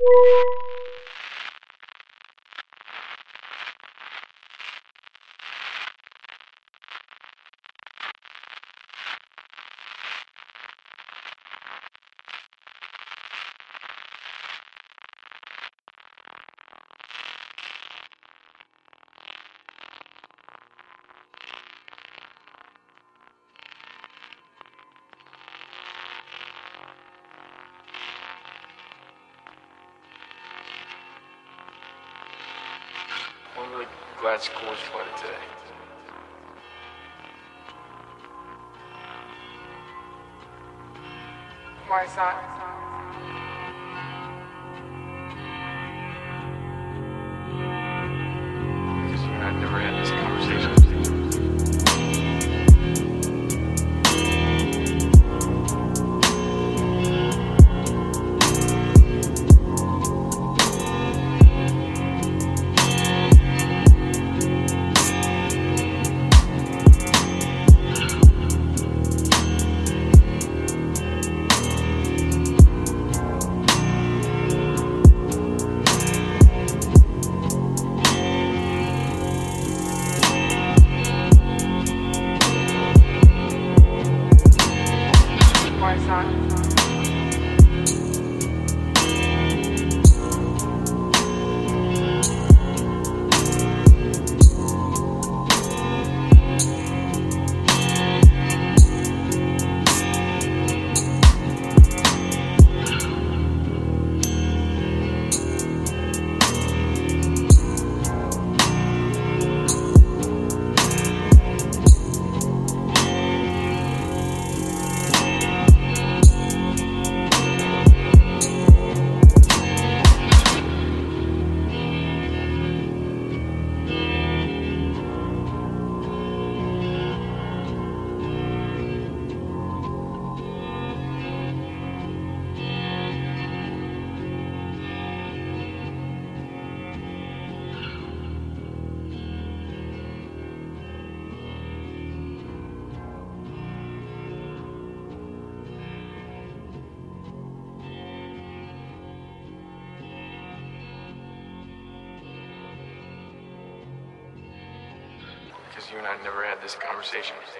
I'm really glad school was flooded today. Why Because you and I never had this conversation.